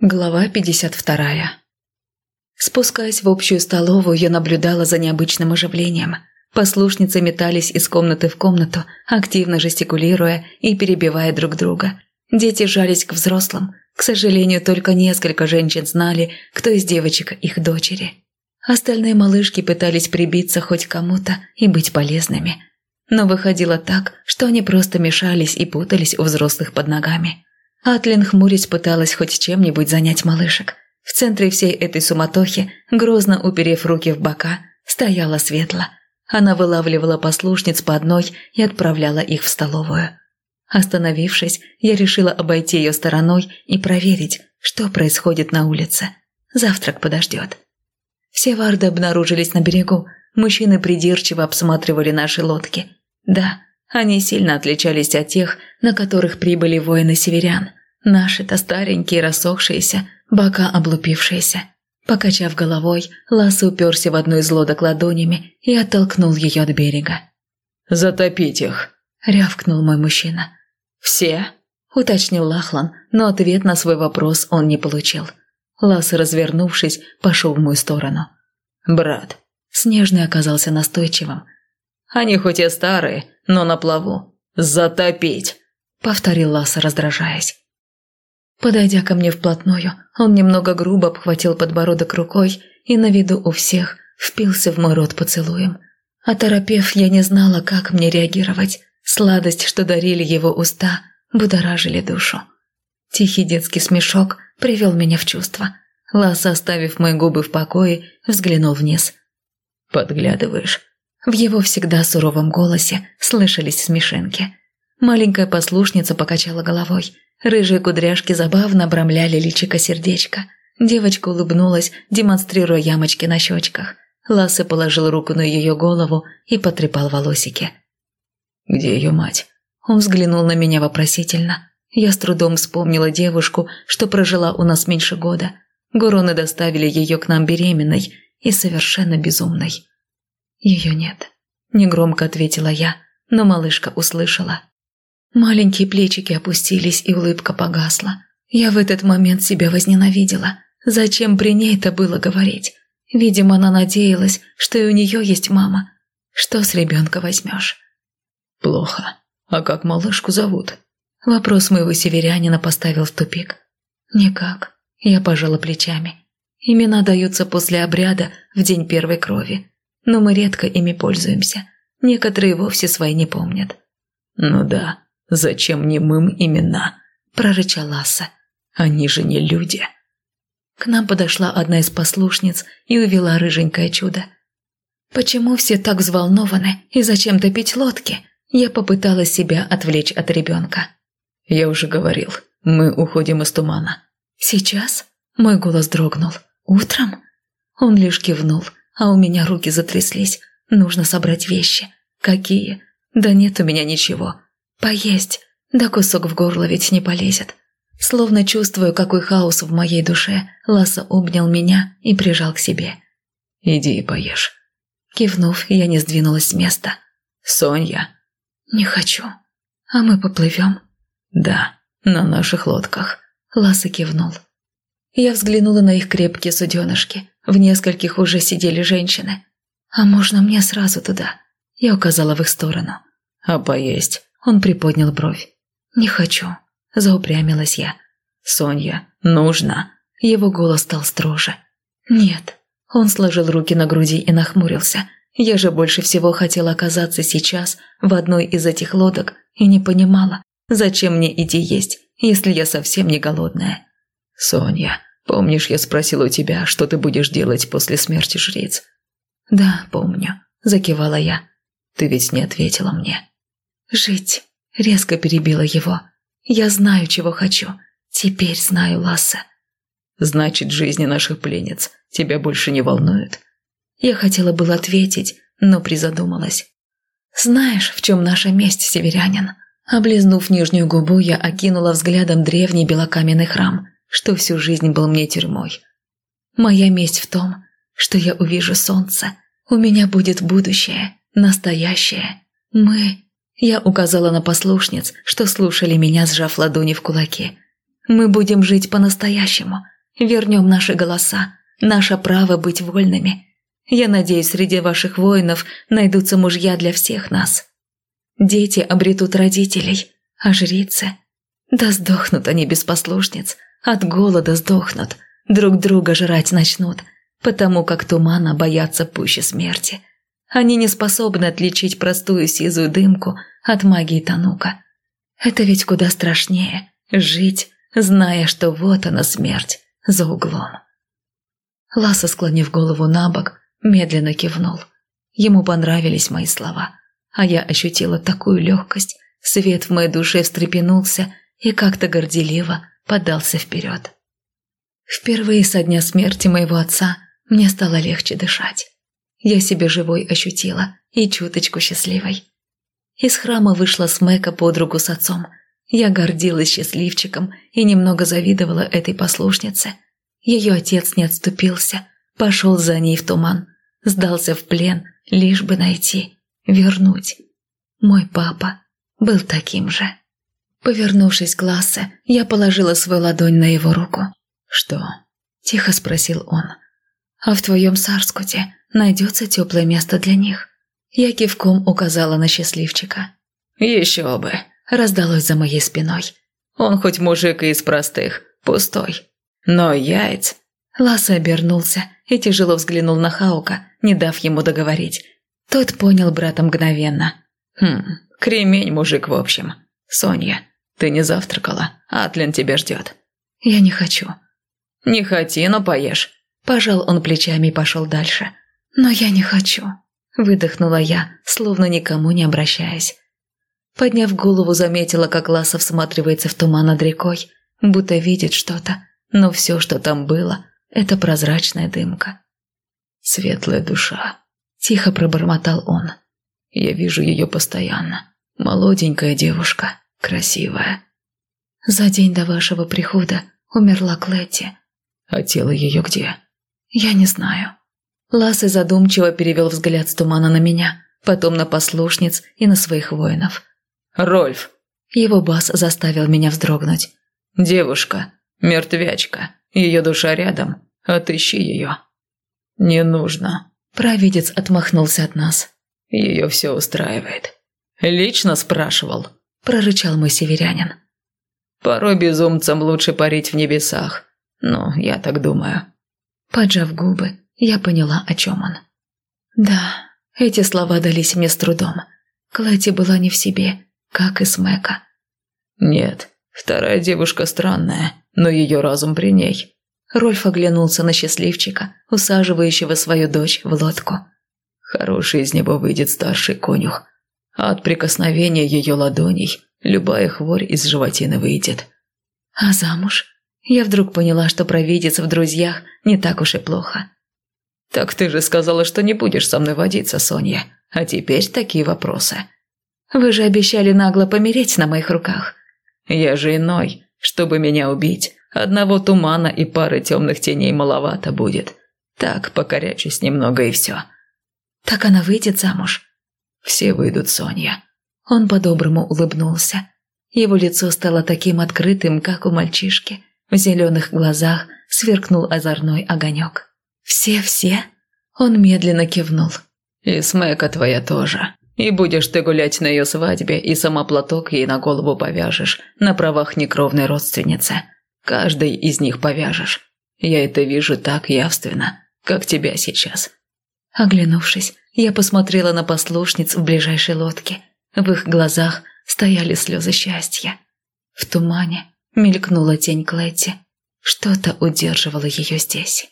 Глава 52. Спускаясь в общую столовую, я наблюдала за необычным оживлением. Послушницы метались из комнаты в комнату, активно жестикулируя и перебивая друг друга. Дети жались к взрослым. К сожалению, только несколько женщин знали, кто из девочек их дочери. Остальные малышки пытались прибиться хоть кому-то и быть полезными. Но выходило так, что они просто мешались и путались у взрослых под ногами. Атлин хмурясь пыталась хоть чем-нибудь занять малышек. В центре всей этой суматохи, грозно уперев руки в бока, стояла Светла. Она вылавливала послушниц по одной и отправляла их в столовую. Остановившись, я решила обойти ее стороной и проверить, что происходит на улице. Завтрак подождет. Все варды обнаружились на берегу. Мужчины придирчиво обсматривали наши лодки. Да, они сильно отличались от тех, на которых прибыли воины-северян. Наши-то старенькие, рассохшиеся, бока облупившиеся. Покачав головой, Ласса уперся в одну из лодок ладонями и оттолкнул ее от берега. «Затопить их!» – рявкнул мой мужчина. «Все?» – уточнил Лахлан, но ответ на свой вопрос он не получил. Ласса, развернувшись, пошел в мою сторону. «Брат». Снежный оказался настойчивым. «Они хоть и старые, но на плаву. Затопить!» – повторил Ласса, раздражаясь. Подойдя ко мне вплотную, он немного грубо обхватил подбородок рукой и на виду у всех впился в мой рот поцелуем. Оторопев, я не знала, как мне реагировать. Сладость, что дарили его уста, будоражили душу. Тихий детский смешок привел меня в чувство. Ласса, оставив мои губы в покое, взглянул вниз. «Подглядываешь?» В его всегда суровом голосе слышались смешинки. Маленькая послушница покачала головой – Рыжие кудряшки забавно обрамляли личико сердечко. Девочка улыбнулась, демонстрируя ямочки на щечках. Лассе положил руку на ее голову и потрепал волосики. «Где ее мать?» Он взглянул на меня вопросительно. Я с трудом вспомнила девушку, что прожила у нас меньше года. Гуроны доставили ее к нам беременной и совершенно безумной. «Ее нет», – негромко ответила я, но малышка услышала. Маленькие плечики опустились, и улыбка погасла. Я в этот момент себя возненавидела. Зачем при ней это было говорить? Видимо, она надеялась, что и у нее есть мама. Что с ребенка возьмешь? Плохо. А как малышку зовут? Вопрос моего северянина поставил в тупик. Никак. Я пожала плечами. Имена даются после обряда в день первой крови. Но мы редко ими пользуемся. Некоторые вовсе свои не помнят. Ну да, «Зачем немым имена?» – прорычал Ласса. «Они же не люди». К нам подошла одна из послушниц и увела рыженькое чудо. «Почему все так взволнованы и зачем топить лодки?» Я попыталась себя отвлечь от ребенка. «Я уже говорил, мы уходим из тумана». «Сейчас?» Мой голос дрогнул. «Утром?» Он лишь кивнул, а у меня руки затряслись. Нужно собрать вещи. Какие? Да нет у меня ничего. Поесть, да кусок в горло ведь не полезет. Словно чувствуя, какой хаос в моей душе, Ласса обнял меня и прижал к себе. «Иди и поешь». Кивнув, я не сдвинулась с места. «Соня». «Не хочу. А мы поплывем?» «Да, на наших лодках». Ласса кивнул. Я взглянула на их крепкие суденышки. В нескольких уже сидели женщины. «А можно мне сразу туда?» Я указала в их сторону. «А поесть?» Он приподнял бровь. «Не хочу», – заупрямилась я. «Соня, нужно». Его голос стал строже. «Нет». Он сложил руки на груди и нахмурился. Я же больше всего хотела оказаться сейчас в одной из этих лодок и не понимала, зачем мне идти есть, если я совсем не голодная. «Соня, помнишь, я спросила у тебя, что ты будешь делать после смерти жриц?» «Да, помню», – закивала я. «Ты ведь не ответила мне». «Жить», — резко перебила его. «Я знаю, чего хочу. Теперь знаю Ласса». «Значит, жизни наших пленниц тебя больше не волнуют?» Я хотела было ответить, но призадумалась. «Знаешь, в чем наша месть, северянин?» Облизнув нижнюю губу, я окинула взглядом древний белокаменный храм, что всю жизнь был мне тюрьмой. «Моя месть в том, что я увижу солнце. У меня будет будущее, настоящее. Мы я указала на послушниц, что слушали меня, сжав ладони в кулаки. Мы будем жить по-настоящему. Вернем наши голоса, наше право быть вольными. Я надеюсь, среди ваших воинов найдутся мужья для всех нас. Дети обретут родителей, а жрицы... Да сдохнут они без послушниц, от голода сдохнут, друг друга жрать начнут, потому как тумана боятся пуще смерти. Они не способны отличить простую сизую дымку от магии Танука. Это ведь куда страшнее – жить, зная, что вот она смерть за углом. Ласа, склонив голову на бок, медленно кивнул. Ему понравились мои слова, а я ощутила такую легкость, свет в моей душе встрепенулся и как-то горделиво подался вперед. Впервые со дня смерти моего отца мне стало легче дышать. Я себя живой ощутила и чуточку счастливой. Из храма вышла Смека под руку с отцом. Я гордилась счастливчиком и немного завидовала этой послушнице. Ее отец не отступился, пошел за ней в туман, сдался в плен, лишь бы найти, вернуть. Мой папа был таким же. Повернувшись к Лассе, я положила свою ладонь на его руку. «Что?» – тихо спросил он. «А в твоем Сарскуте найдется теплое место для них?» Я кивком указала на счастливчика. «Еще бы!» – раздалось за моей спиной. «Он хоть мужик и из простых, пустой. Но яйц...» Ласса обернулся и тяжело взглянул на Хаука, не дав ему договорить. Тот понял брата мгновенно. «Хм, кремень мужик в общем. Соня, ты не завтракала, Атлин тебя ждет». «Я не хочу». «Не хоти, но поешь». Пожал он плечами и пошел дальше. «Но я не хочу», – выдохнула я, словно никому не обращаясь. Подняв голову, заметила, как Ласов всматривается в туман над рекой, будто видит что-то, но все, что там было, это прозрачная дымка. «Светлая душа», – тихо пробормотал он. «Я вижу ее постоянно. Молоденькая девушка, красивая». «За день до вашего прихода умерла Клетти». «А тело ее где?» «Я не знаю». Лассе задумчиво перевел взгляд с тумана на меня, потом на послушниц и на своих воинов. «Рольф!» Его бас заставил меня вздрогнуть. «Девушка, мертвячка, ее душа рядом, отыщи ее». «Не нужно». Провидец отмахнулся от нас. «Ее все устраивает». «Лично спрашивал», – прорычал мой северянин. «Порой безумцам лучше парить в небесах. Ну, я так думаю». Поджав губы, я поняла, о чем он. Да, эти слова дались мне с трудом. Клэти была не в себе, как и Смека. «Нет, вторая девушка странная, но ее разум при ней». Рольф оглянулся на счастливчика, усаживающего свою дочь в лодку. «Хороший из него выйдет старший конюх, а от прикосновения ее ладоней любая хворь из животины выйдет». «А замуж?» Я вдруг поняла, что провидец в друзьях не так уж и плохо. «Так ты же сказала, что не будешь со мной водиться, Соня. А теперь такие вопросы». «Вы же обещали нагло помереть на моих руках». «Я же иной. Чтобы меня убить, одного тумана и пары темных теней маловато будет. Так, покорячусь немного и все». «Так она выйдет замуж?» «Все выйдут, Соня». Он по-доброму улыбнулся. Его лицо стало таким открытым, как у мальчишки. В зеленых глазах сверкнул озорной огонек. «Все-все?» Он медленно кивнул. «И Смека твоя тоже. И будешь ты гулять на ее свадьбе, и сама платок ей на голову повяжешь, на правах некровной родственницы. Каждый из них повяжешь. Я это вижу так явственно, как тебя сейчас». Оглянувшись, я посмотрела на послушниц в ближайшей лодке. В их глазах стояли слезы счастья. В тумане мелькнула тень Клетти. Что-то удерживало ее здесь.